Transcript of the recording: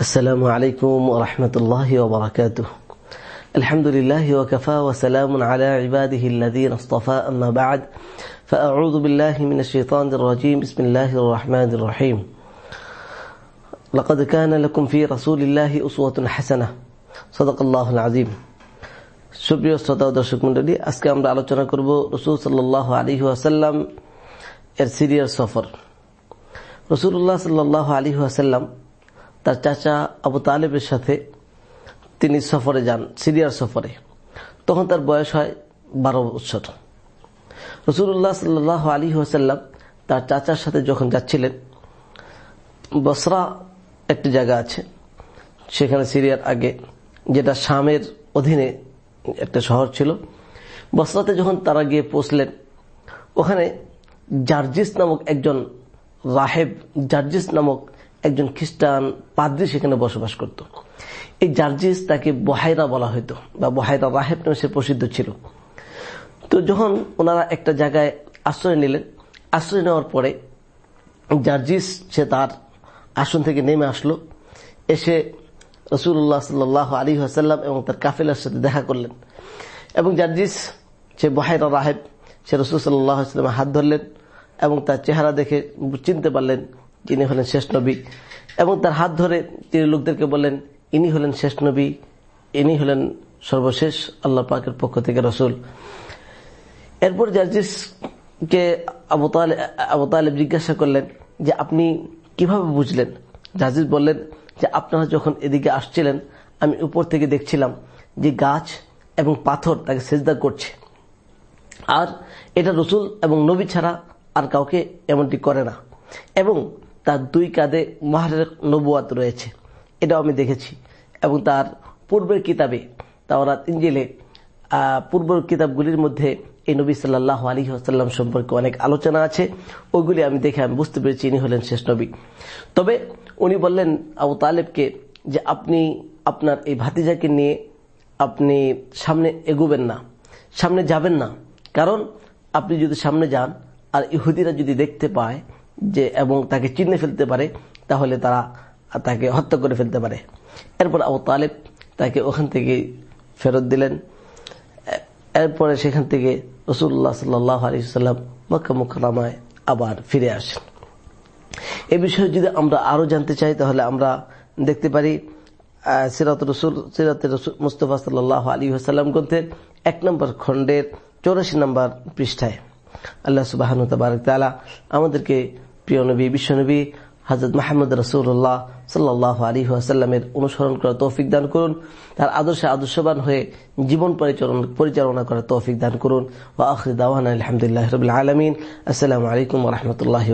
السلام عليكم ورحمة الله وبركاته الحمد لله وكفى وسلام على عباده الذين اصطفى أما بعد فأعوذ بالله من الشيطان الرجيم بسم الله الرحمن الرحيم لقد كان لكم في رسول الله أسوة حسنة صدق الله العظيم সুপ্রিয় শ্রোতা ও দর্শক মন্ডলী আজকে আমরা আলোচনা করব রসুল সাল্লাহ আলী আসাল্লাম এর সিরিয়ার সফর রসুল্লাহ সাল্লাহ আলী আসাল্লাম তার চাচা আবু তালেবের সাথে তিনি সফরে যান, সিরিয়ার সফরে। তখন তার বয়স হয় বারো বছর। রসুল্লাহ সাল্লাহ আলী আসাল্লাম তার চাচার সাথে যখন যাচ্ছিলেন, বসরা একটি জায়গা আছে, সেখানে সিরিয়ার আগে, যেটা শামের অধীনে একটা শহর ছিল। বসরাতে যখন তারা গিয়ে পৌঁছলেন, ওখানে জার্জিস নামক একজন রাহেব, জার্জিস নামক একজন খ্রিস্টান পাদ্রি সেখানে বসবাস করত। এই জার্জিস তাকে বহাইরা বলা হইতো বা বহাইরা রাহেব নামে সে প্রসিদ্ধ ছিল। তো যখন ওনারা একটা জায়গায় আশ্রয় নিলেন, আশ্রয় নেওয়ার পরে জার্জিস সে তার আসন থেকে নেমে আসলো, এসে রসুল্লাহ সাল্লাহ আলী আসাল্লাম এবং তার কাফেলার সাথে দেখা করলেন এবং জার্জিস, সে বহাইরা রাহেব, সে রসুল সাল্লাহ হাত ধরলেন এবং তার চেহারা দেখে চিনতে পারলেন যিনি হলেন শেষ নবী। এবং তার হাত ধরে তিনি লোকদেরকে বললেন, ইনি হলেন শেষ নবী, ইনি হলেন সর্বশেষ আল্লাহ পাকের পক্ষ থেকে রসুল। এরপর জার্জিসকে আবু তালেব জিজ্ঞাসা করলেন যে, আপনি কীভাবে বুঝলেন? জার্জিস বললেন যে, আপনারা যখন এদিকে আসছিলেন, আমি উপর থেকে দেখছিলাম যে গাছ এবং পাথর তাকে সেজদা করছে। আর এটা রসুল এবং নবী ছাড়া আর কাউকে এমনটি করে না। এবং তার দুই কাঁধে মাহারের নবুয়াত রয়েছে। এটাও আমি দেখেছি। এবং তার পূর্বের কিতাবে, তাওরাত ইঞ্জিলে পূর্বের কিতাবগুলির মধ্যে এই নবী সাল্লাহ আলী আসাল্লাম সম্পর্কে অনেক আলোচনা আছে। ওইগুলি আমি দেখে আমি বুঝতে পেরেছি ইনি হলেন শেষ নবী। তবে উনি বললেন আবু তালেবকে যে আপনি আপনার এই ভাতিজাকে নিয়ে আপনি সামনে এগুবেন না, সামনে যাবেন না। কারণ আপনি যদি সামনে যান, আর ইহুদিরা যদি দেখতে পায় যে, এবং তাকে চিনে ফেলতে পারে, তাহলে তারা তাকে হত্যা করে ফেলতে পারে। এরপর আবু তালেব তাকে ওখান থেকে ফেরত দিলেন। এরপরে সেখান থেকে রসুল্লাহ সাল্লাহ আলী সাল্লাম মক্কা মুখরামায় আবার ফিরে আসেন। এ বিষয়ে যদি আমরা আরও জানতে চাই, তাহলে আমরা দেখতে পারি সিরাত রসুল সিরাত মুস্তফা সাল্লাহ আলী সাল্লাম গ্রন্থের এক নম্বর খণ্ডের চৌরাশি নম্বর পৃষ্ঠায় আল্লাহ সুবাহ আমাদেরকে প্রিয় নবী বিশ্বনবী হজরত মাহমুদ রসুল্লাহ সাল্লাহ আলী আসাল্লামের অনুসরণ করার তৌফিক দান করুন। তার আদর্শে আদর্শবান হয়ে জীবন পরিচালনা করার তৌফিক দান করুন। ও আখরি দাওয়ান আলহামদুলিল্লাহ রবিল আলমিন। আসসালামু আলাইকুম রহমতুল্লাহ